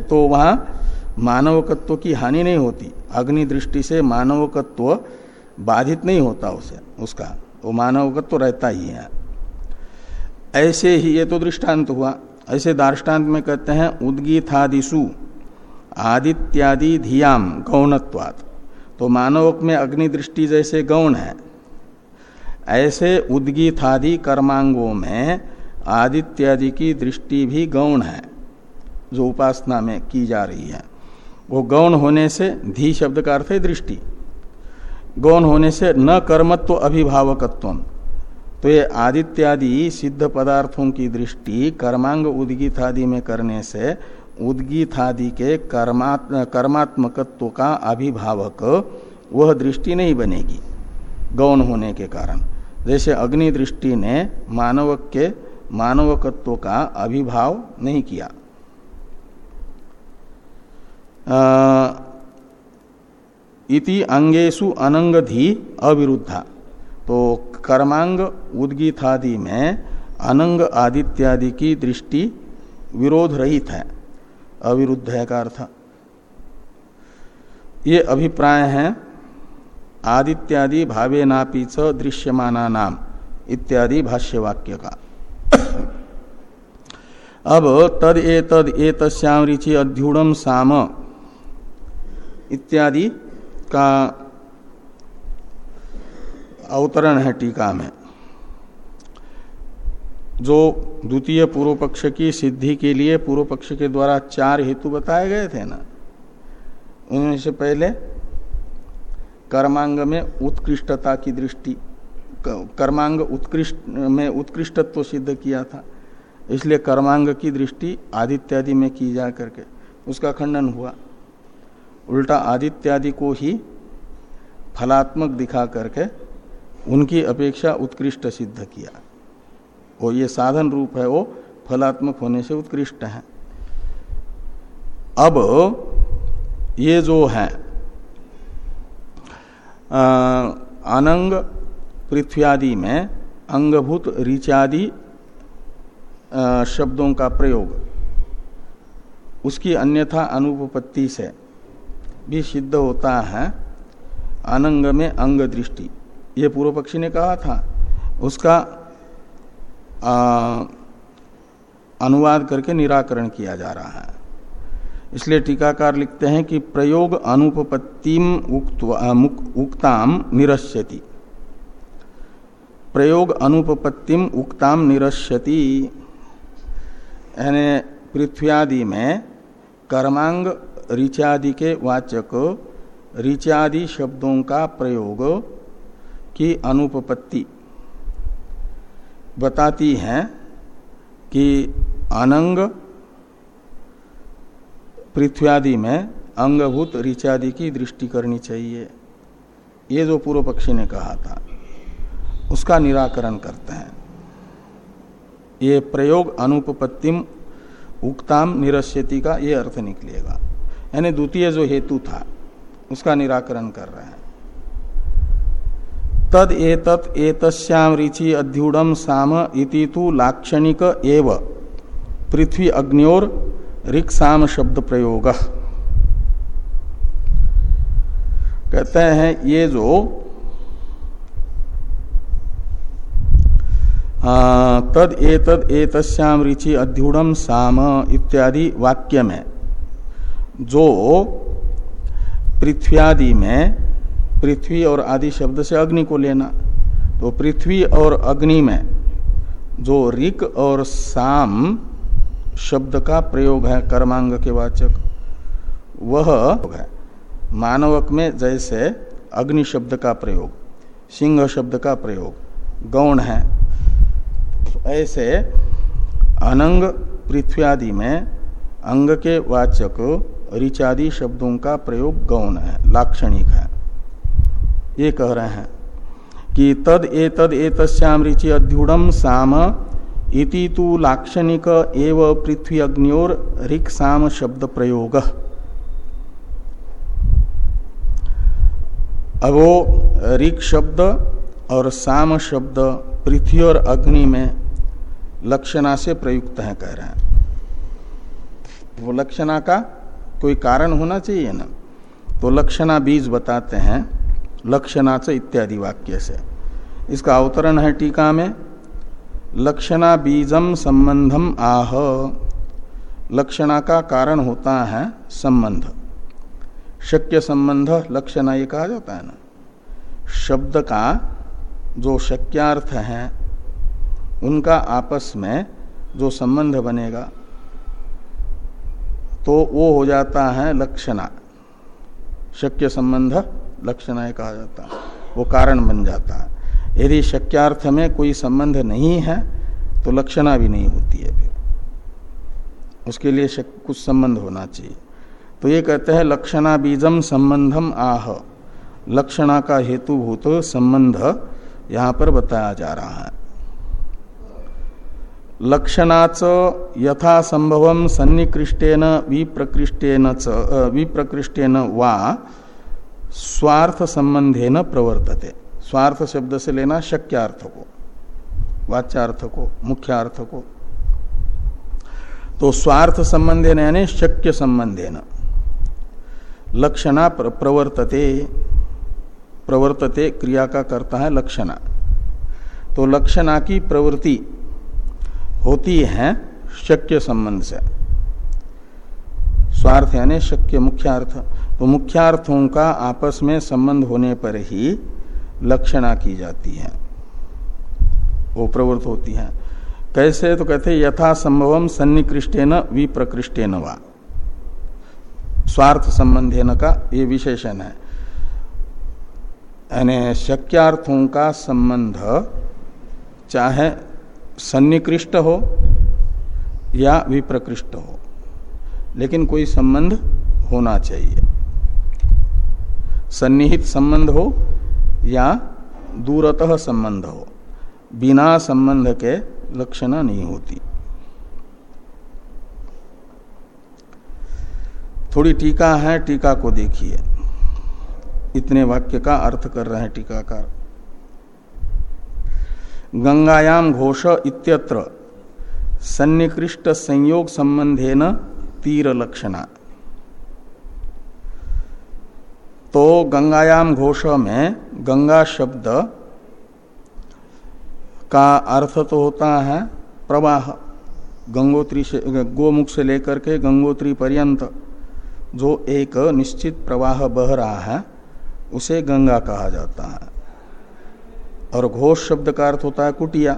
A: तो वहाँ मानवकत्व की हानि नहीं होती। अग्नि दृष्टि से मानवकत्व बाधित नहीं होता उसे, उसका। वो मानवकत्व रहता ही है। ऐसे ही ये तो दृष्टांत हुआ। ऐसे दार्ष्टान्त में कहते हैं उद्गीतादिशु आदित्यादि धियाम, गौणत्वात्। तो मानवक में अग्नि दृष्टि जैसे गौण है। ऐसे उद्गीतादि कर्मांगों में आदित्यादि की दृष्टि भी गौण है, जो उपासना में की जा रही है। वो गौण होने से धी शब्द का अर्थ है दृष्टि। गौण होने से न कर्मत्व अभिभावकत्व तो ये आदित्यादि सिद्ध पदार्थों की दृष्टि कर्मांग उद्गीतादि में करने से उद्गीतादि के कर्मात्म कर्मात्मकत्व का अभिभावक, वह दृष्टि नहीं बनेगी, गौण होने के कारण। जैसे अग्नि दृष्टि ने मानव के मानवकत्व का अभिभाव नहीं किया। इति अंगेशु अनंगधि अविरुद्धा। तो कर्मांग उद्गीतादि में अनंग आदित्यादि की दृष्टि विरोध रहित है। अविरुद्ध है का अर्थ? ये अभिप्राय है, आदित्यादि भावे नापी च दृश्यमाना नाम इत्यादि भाष्यवाक्य का। अब तद ए तद ए तस्याम रिचि अध्युड़म साम इत्यादि का अवतरण है टीका में, जो द्वितीय पूर्व पक्ष की सिद्धि के लिए पूर्व पक्ष के द्वारा चार हेतु बताए गए थे ना। उनमें से पहले कर्मांग में उत्कृष्टता की दृष्टि कर्मांग उत्कृष्ट, में उत्कृष्टत्व सिद्ध किया था। इसलिए कर्मांग की दृष्टि आदित्यादि में की जा करके, उसका खंडन हुआ। उल्टा आदित्यादि को ही फलात्मक दिखा करके उनकी अपेक्षा उत्कृष्ट सिद्ध किया। वो ये साधन रूप है, वो फलात्मक होने से उत्कृष्ट है। अब ये जो है अनंग पृथ्वी आदि में अंगभूत ऋचादि शब्दों का प्रयोग, उसकी अन्यथा अनुपपत्ति से भी सिद्ध होता है अनंग में अंग दृष्टि ये पूर्व पक्षी ने कहा था उसका आ, अनुवाद करके निराकरण किया जा रहा है। इसलिए टीकाकार लिखते हैं कि प्रयोग अनुपपत्तिम उक्ताम निरस्यति। प्रयोग अनुपपत्तिम उक्ताम निरस्यति। यानी पृथ्व्यादि में कर्मांग ऋचादि के वाचक ऋचादि शब्दों का प्रयोग की अनुपपत्ति। बताती है कि अनंग पृथ्व्यादि में अंगभूत ऋचादि की दृष्टि करनी चाहिए। ये जो पूर्व पक्षी ने कहा था, उसका निराकरण करते हैं। ये प्रयोग अनुपपत्तिम उक्ताम निरस्यति का ये अर्थ निकलेगा। यानी द्वितीय जो हेतु था, उसका निराकरण कर रहे हैं। तद एतत एतस्याम रिचि अध्युड़म साम इति तु लाक्षणिक एव। पृथ्वी अग्नियोर रिक्साम शब्द प्रयोग कहते हैं, ये जो तद एतद एतस्याम रिचि अध्युड़म साम इत्यादि वाक्य में, जो पृथ्व्यादि में पृथ्वी और आदि शब्द से अग्नि को लेना। तो पृथ्वी और अग्नि में जो रिक और साम शब्द का प्रयोग है, कर्मांग के वाचक, वह है मानवक में जैसे अग्नि शब्द का प्रयोग, सिंह शब्द का प्रयोग, गौण है। ऐसे अनंग पृथ्वी आदि में अंग के वाचक, ऋचादि शब्दों का प्रयोग गौण है, लाक्षणिक है। ये कह रहे हैं कि तद एतद एतस्याम ऋचि अध्युड़म साम इति तु लाक्षणिक एव पृथ्वी अग्नियोर ऋक साम शब्द प्रयोग अब वो ऋक शब्द और साम शब्द पृथ्वी और अग्नि में लक्षणा से प्रयुक्त है कह रहे हैं। वो लक्षणा का कोई कारण होना चाहिए ना? तो लक्षणा बीज बताते हैं। लक्षणाच इत्यादि वाक्य से। इसका अवतरण है टीका में, लक्षणा बीजम संबंधम आह। लक्षणा का कारण होता है संबंध। शक्य संबंध, लक्षणा ये कहा जाता है ना। शब्द का जो शक्यार्थ है, उनका आपस में जो संबंध बनेगा तो वो हो जाता है लक्षणा। शक्य संबंध लक्षणा कहा जाता है, वो कारण बन जाता है। यदि शक्यार्थ में कोई संबंध नहीं है तो लक्षणा भी नहीं होती है फिर। उसके लिए कुछ संबंध होना चाहिए। तो ये कहते हैं, लक्षणा बीजम संबंधम आह। लक्षणा का हेतुभूत संबंध यहाँ पर बताया जा रहा है। लक्षणाच यथा संभव सन्निकृष्टेन विप्रकृष्टेन विप्रकृष्टेन वा स्वार्थ संबंधे न प्रवर्तते। स्वार्थ शब्द से लेना शक्य अर्थ को वाच्यार्थ को मुख्य अर्थ को तो स्वार्थ संबंधे यानी शक्य संबंधे न लक्षणा प्रवर्तते। प्रवर्तते क्रिया का करता है लक्षणा। तो लक्षणा की प्रवृत्ति होती है शक्य संबंध से। स्वार्थ यानी शक्य मुख्य मुख्यार्थ। तो मुख्यार्थों का आपस में संबंध होने पर ही लक्षणा की जाती है। वो प्रवृत्त होती है। कैसे? तो कहते यथा संभवम सन्निकृष्टेन विप्रकृष्टेन वा। स्वार्थ संबंधेन का ये विशेषण है। यानी शक्यार्थों का संबंध, चाहे सन्निकृष्ट हो या विप्रकृष्ट हो, लेकिन कोई संबंध होना चाहिए। सन्निहित संबंध हो या दूरतः संबंध हो, बिना संबंध के लक्षणा नहीं होती। थोड़ी टीका है, टीका को देखिए। इतने वाक्य का अर्थ कर रहे हैं टीकाकार। गंगायाम घोष इत्यत्र, सन्निकृष्ट संयोग संबंधेन तीर लक्षणा। तो गंगायाम घोष में गंगा शब्द का अर्थ तो होता है प्रवाह, गंगोत्री से, गोमुख से लेकर के गंगोत्री पर्यंत। जो एक निश्चित प्रवाह बह रहा है, उसे गंगा कहा जाता है। और घोष शब्द का अर्थ होता है कुटिया।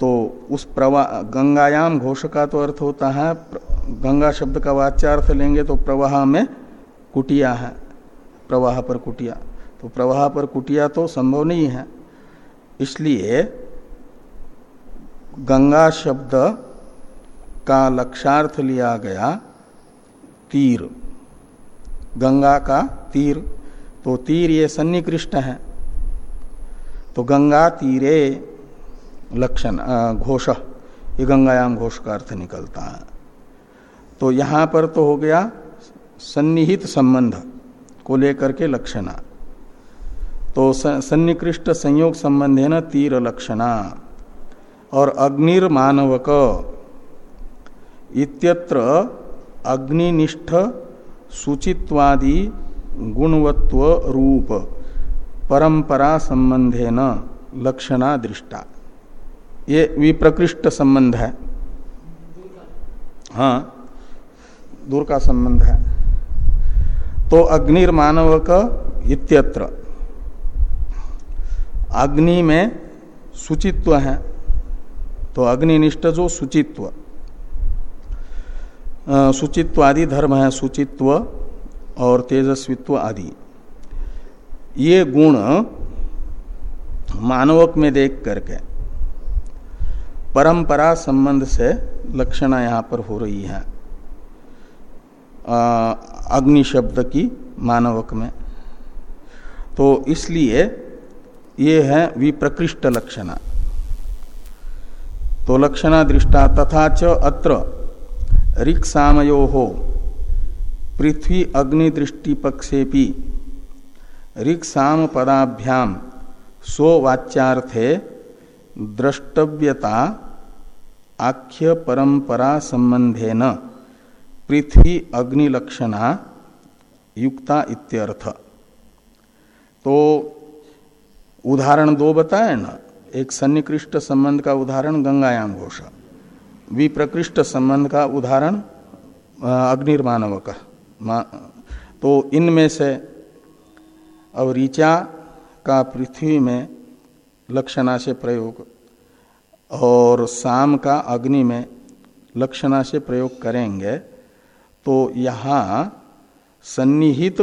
A: तो उस प्रवाह गंगायाम घोष का तो अर्थ होता है, गंगा शब्द का वाच्यार्थ लेंगे तो प्रवाह में कुटिया है, प्रवाह पर कुटिया। तो प्रवाह पर कुटिया तो संभव नहीं है। इसलिए गंगा शब्द का लक्षार्थ लिया गया तीर। गंगा का तीर। तो तीर ये सन्निकृष्ट है। तो गंगा तीरे लक्षण घोष, ये गंगायाम घोष का अर्थ निकलता है। तो यहाँ पर तो हो गया सन्निहित संबंध को लेकर के लक्षणा। तो सन्निकृष्ट संयोग संबंध है न तीर लक्षणा। और अग्निर्मानवक इत्यत्र अग्निनिष्ठ सूचित्वादि गुणवत्व रूप परंपरा संबंधे न लक्षणा दृष्टा। ये विप्रकृष्ट संबंध है। हाँ दूर का संबंध है। तो अग्निर्मानव का इत्यत्र। अग्नि में सुचित्व है। तो अग्निनिष्ठ जो सुचित्व सुचित्व आदि धर्म है सुचित्व और तेजस्वित्व आदि। ये गुण मानवक में देख करके परंपरा संबंध से लक्षणा यहाँ पर हो रही है। अग्नि शब्द की मानवक में। तो इसलिए ये है विप्रकृष्ट लक्षणा। तो लक्षणा दृष्टा तथा च अत्र ऋक्सामयो हो पृथ्वी अग्नि दृष्टि पक्षेपि ऋक्साम पदाभ्याम स्ववाच्यार्थे द्रष्टव्यता आख्य परंपरा संबंधे न पृथ्वी अग्नि लक्षणा युक्ता इत्यर्थ। तो उदाहरण दो बताए ना। एक सन्निकृष्ट संबंध का उदाहरण गंगायाम घोष। विप्रकृष्ट संबंध का उदाहरण अग्निर्मानव का। तो इनमें से अब ऋचा का पृथ्वी में लक्षणा से प्रयोग और शाम का अग्नि में लक्षणा से प्रयोग करेंगे। तो यहाँ सन्निहित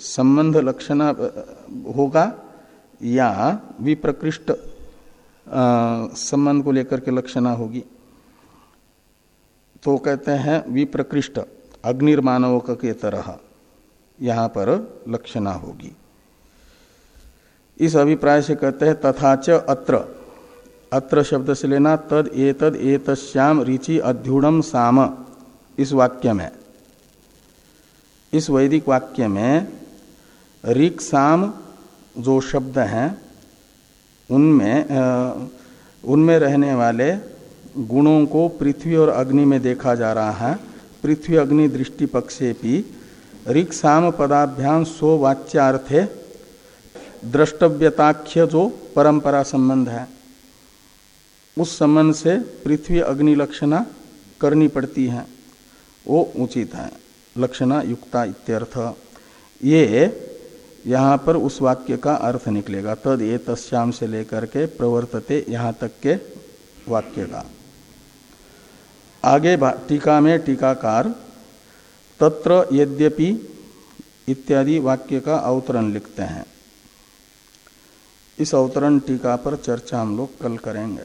A: संबंध लक्षण होगा या विप्रकृष्ट संबंध को लेकर के लक्षणा होगी। तो कहते हैं विप्रकृष्ट अग्निर्मानव के तरह यहाँ पर लक्षणा होगी। इस अभिप्राय से कहते हैं तथा च अत्र। अत्र शब्द से लेना तद एतद एतश्याम रिचि अध्युणम साम। इस वाक्य में इस वैदिक वाक्य में ऋक साम जो शब्द हैं, उनमें उनमें रहने वाले गुणों को पृथ्वी और अग्नि में देखा जा रहा है। पृथ्वी, अग्नि, दृष्टि, पक्षे भी ऋक साम पदाभ्याम स्व वाच्यार्थे द्रष्टव्यताख्य जो परंपरा संबंध है। उस संबंध से पृथ्वी, अग्नि लक्षणा करनी पड़ती है। वो उचित है। लक्षणा युक्ता इत्यर्थ। ये यहाँ पर उस वाक्य का अर्थ निकलेगा। तद ये तस्याम से लेकर के प्रवर्तते यहाँ तक के वाक्य का। आगे टीका में टीकाकार, तत्र यद्यपि इत्यादि वाक्य का अवतरण लिखते हैं। इस अवतरण टीका पर चर्चा हम लोग कल करेंगे।